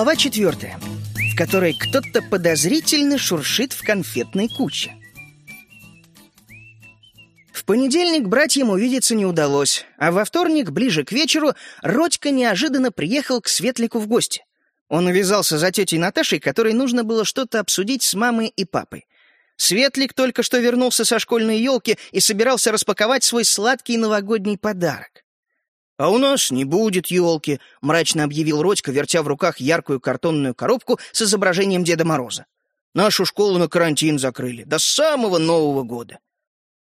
Глава четвертая, в которой кто-то подозрительно шуршит в конфетной куче. В понедельник братьям увидеться не удалось, а во вторник, ближе к вечеру, Родька неожиданно приехал к Светлику в гости. Он увязался за тетей Наташей, которой нужно было что-то обсудить с мамой и папой. Светлик только что вернулся со школьной елки и собирался распаковать свой сладкий новогодний подарок. «А у нас не будет елки», — мрачно объявил Родька, вертя в руках яркую картонную коробку с изображением Деда Мороза. «Нашу школу на карантин закрыли до самого Нового года».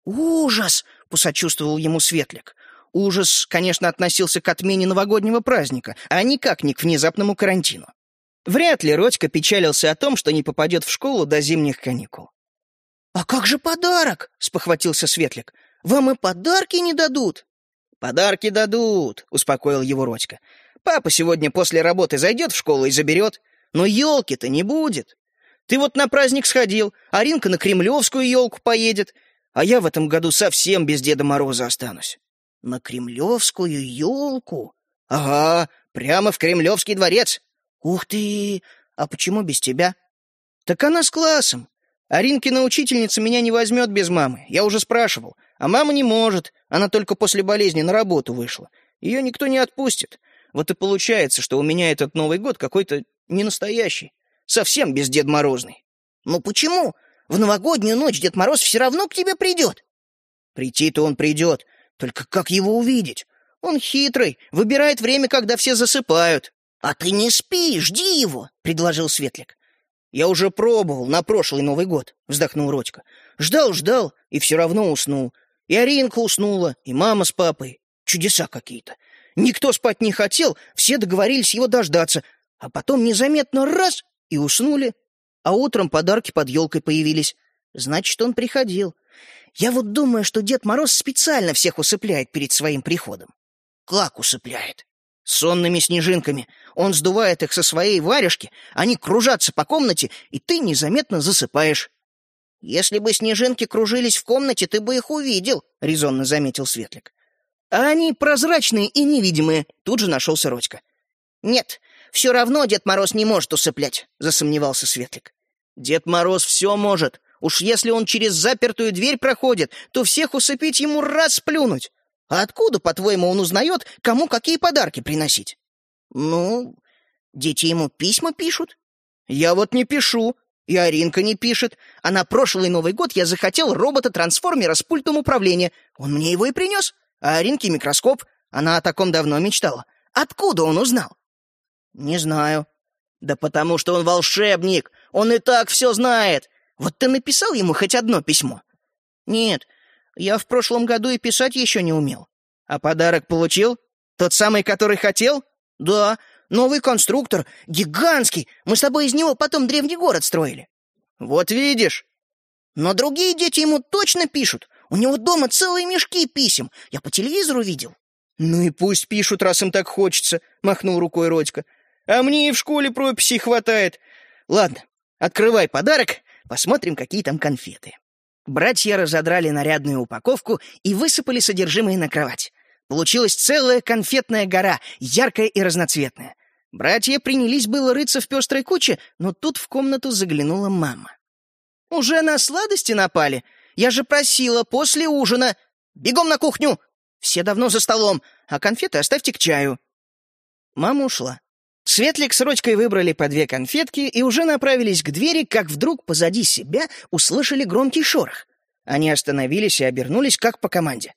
«Ужас!» — посочувствовал ему Светлик. Ужас, конечно, относился к отмене новогоднего праздника, а никак не к внезапному карантину. Вряд ли Родька печалился о том, что не попадет в школу до зимних каникул. «А как же подарок?» — спохватился Светлик. «Вам и подарки не дадут?» «Подарки дадут», — успокоил его Родька. «Папа сегодня после работы зайдет в школу и заберет. Но елки-то не будет. Ты вот на праздник сходил, а Ринка на кремлевскую елку поедет, а я в этом году совсем без Деда Мороза останусь». «На кремлевскую елку?» «Ага, прямо в Кремлевский дворец». «Ух ты! А почему без тебя?» «Так она с классом. Аринкина учительница меня не возьмет без мамы. Я уже спрашивал. А мама не может. Она только после болезни на работу вышла. Ее никто не отпустит. Вот и получается, что у меня этот Новый год какой-то ненастоящий. Совсем без Дед Морозный. Ну почему? В новогоднюю ночь Дед Мороз все равно к тебе придет. Прийти-то он придет. Только как его увидеть? Он хитрый, выбирает время, когда все засыпают. «А ты не спи, жди его», — предложил Светлик. «Я уже пробовал на прошлый Новый год», — вздохнул Родька. «Ждал, ждал, и все равно уснул. И Аринка уснула, и мама с папой. Чудеса какие-то. Никто спать не хотел, все договорились его дождаться, а потом незаметно раз — и уснули. А утром подарки под елкой появились. Значит, он приходил. Я вот думаю, что Дед Мороз специально всех усыпляет перед своим приходом. Как усыпляет? сонными снежинками. Он сдувает их со своей варежки, они кружатся по комнате, и ты незаметно засыпаешь. «Если бы снежинки кружились в комнате, ты бы их увидел», — резонно заметил Светлик. «А они прозрачные и невидимые», — тут же нашелся Родька. «Нет, все равно Дед Мороз не может усыплять», — засомневался Светлик. «Дед Мороз все может. Уж если он через запертую дверь проходит, то всех усыпить ему раз плюнуть. А откуда, по-твоему, он узнает, кому какие подарки приносить? Ну, дети ему письма пишут. Я вот не пишу, и Аринка не пишет. А на прошлый Новый год я захотел робота-трансформера с пультом управления. Он мне его и принес. А Аринке микроскоп. Она о таком давно мечтала. Откуда он узнал? Не знаю. Да потому что он волшебник. Он и так все знает. Вот ты написал ему хоть одно письмо? Нет, я в прошлом году и писать еще не умел. А подарок получил? Тот самый, который хотел? Да, новый конструктор, гигантский. Мы с тобой из него потом древний город строили. Вот видишь. Но другие дети ему точно пишут. У него дома целые мешки писем. Я по телевизору видел. Ну и пусть пишут, раз им так хочется, махнул рукой Родька. А мне и в школе прописей хватает. Ладно, открывай подарок, посмотрим, какие там конфеты. Братья разодрали нарядную упаковку и высыпали содержимое на кровать. Получилась целая конфетная гора, яркая и разноцветная. Братья принялись было рыться в пестрой куче, но тут в комнату заглянула мама. «Уже на сладости напали? Я же просила после ужина. Бегом на кухню! Все давно за столом, а конфеты оставьте к чаю». Мама ушла. Светлик с Родькой выбрали по две конфетки и уже направились к двери, как вдруг позади себя услышали громкий шорох. Они остановились и обернулись, как по команде.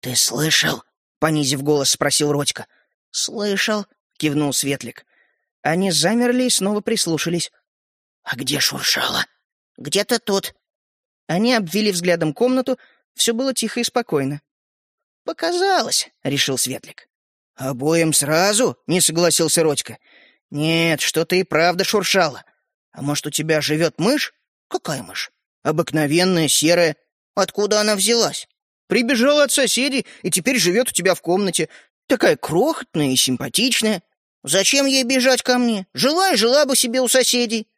«Ты слышал?» — понизив голос, спросил Родька. «Слышал», — кивнул Светлик. Они замерли и снова прислушались. «А где шуршало?» «Где-то тут». Они обвели взглядом комнату, все было тихо и спокойно. «Показалось», — решил Светлик. «Обоим сразу?» — не согласился Родька. «Нет, что-то и правда шуршало. А может, у тебя живет мышь?» «Какая мышь?» «Обыкновенная, серая. Откуда она взялась?» «Прибежала от соседей и теперь живет у тебя в комнате. Такая крохотная и симпатичная. Зачем ей бежать ко мне? Жила и жила бы себе у соседей».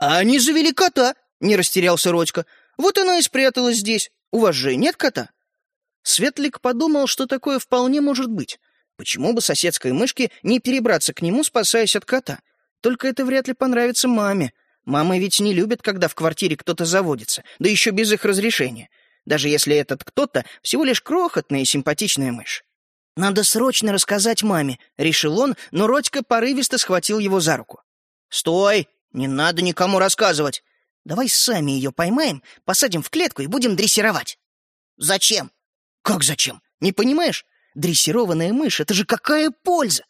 «А они завели кота», — не растерялся Родька. «Вот она и спряталась здесь. У вас же нет кота?» Светлик подумал, что такое вполне может быть. Почему бы соседской мышке не перебраться к нему, спасаясь от кота? Только это вряд ли понравится маме. Мамы ведь не любят, когда в квартире кто-то заводится, да еще без их разрешения. Даже если этот кто-то всего лишь крохотная и симпатичная мышь. «Надо срочно рассказать маме», — решил он, но Родька порывисто схватил его за руку. «Стой! Не надо никому рассказывать. Давай сами ее поймаем, посадим в клетку и будем дрессировать». «Зачем?» «Как зачем? Не понимаешь? Дрессированная мышь — это же какая польза!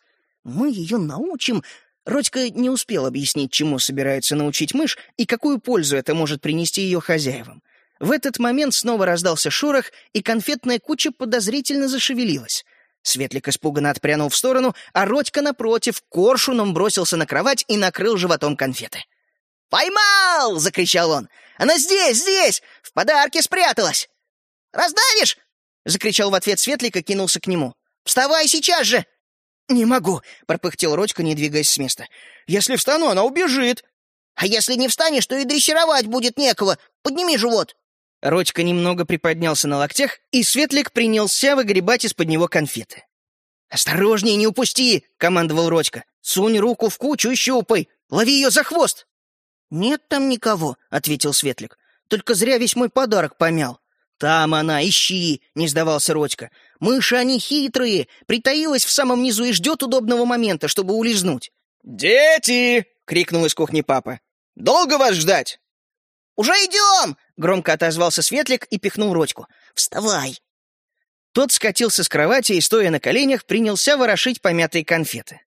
Мы ее научим...» Родька не успел объяснить, чему собирается научить мышь и какую пользу это может принести ее хозяевам. В этот момент снова раздался шорох, и конфетная куча подозрительно зашевелилась. Светлик испуганно отпрянул в сторону, а Родька, напротив, коршуном бросился на кровать и накрыл животом конфеты. «Поймал!» — закричал он. «Она здесь, здесь! В подарке спряталась!» «Раздавишь?» — закричал в ответ Светлик и кинулся к нему. «Вставай сейчас же!» «Не могу!» — пропыхтел Родька, не двигаясь с места. «Если встану, она убежит!» «А если не встанешь, то и дрессировать будет некого! Подними живот!» Родька немного приподнялся на локтях, и Светлик принялся выгребать из-под него конфеты. «Осторожнее, не упусти!» — командовал Родька. «Сунь руку в кучу и щупай! Лови ее за хвост!» «Нет там никого», — ответил Светлик. «Только зря весь мой подарок помял». «Там она, ищи!» — не сдавался Родька. «Мыши, они хитрые! Притаилась в самом низу и ждет удобного момента, чтобы улизнуть». «Дети!» — крикнул из кухни папа. «Долго вас ждать?» «Уже идем!» — громко отозвался Светлик и пихнул Родьку. «Вставай!» Тот скатился с кровати и, стоя на коленях, принялся ворошить помятые конфеты.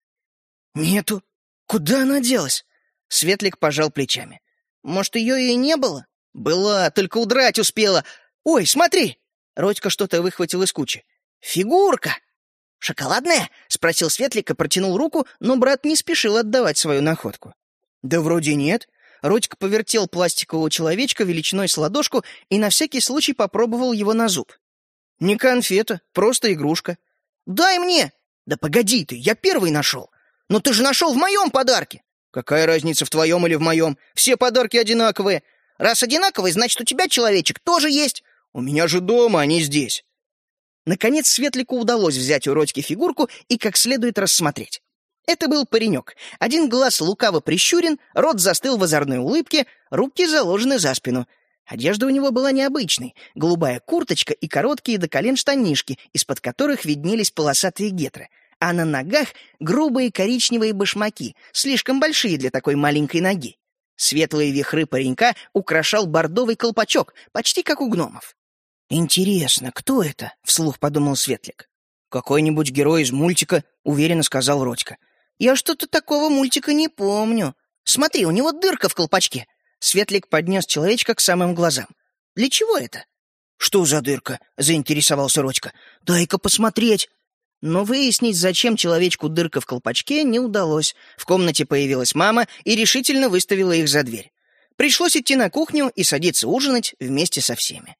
«Нету. Куда она делась?» Светлик пожал плечами. «Может, ее и не было?» «Была, только удрать успела. Ой, смотри!» Родька что-то выхватил из кучи. «Фигурка!» «Шоколадная?» — спросил Светлик и протянул руку, но брат не спешил отдавать свою находку. «Да вроде нет». Родька повертел пластикового человечка величиной с ладошку и на всякий случай попробовал его на зуб. «Не конфета, просто игрушка». «Дай мне!» «Да погоди ты, я первый нашел!» «Но ты же нашел в моем подарке!» «Какая разница в твоем или в моем? Все подарки одинаковые. Раз одинаковые, значит, у тебя человечек тоже есть. У меня же дома, а не здесь». Наконец Светлику удалось взять у Родьки фигурку и как следует рассмотреть. Это был паренек. Один глаз лукаво прищурен, рот застыл в озорной улыбке, руки заложены за спину. Одежда у него была необычной. Голубая курточка и короткие до колен штанишки, из-под которых виднелись полосатые гетры. А на ногах грубые коричневые башмаки, слишком большие для такой маленькой ноги. Светлые вихры паренька украшал бордовый колпачок, почти как у гномов. «Интересно, кто это?» — вслух подумал Светлик. «Какой-нибудь герой из мультика», — уверенно сказал Родька. «Я что-то такого мультика не помню. Смотри, у него дырка в колпачке». Светлик поднес человечка к самым глазам. «Для чего это?» «Что за дырка?» — заинтересовался Родька. «Дай-ка посмотреть». Но выяснить, зачем человечку дырка в колпачке, не удалось. В комнате появилась мама и решительно выставила их за дверь. Пришлось идти на кухню и садиться ужинать вместе со всеми.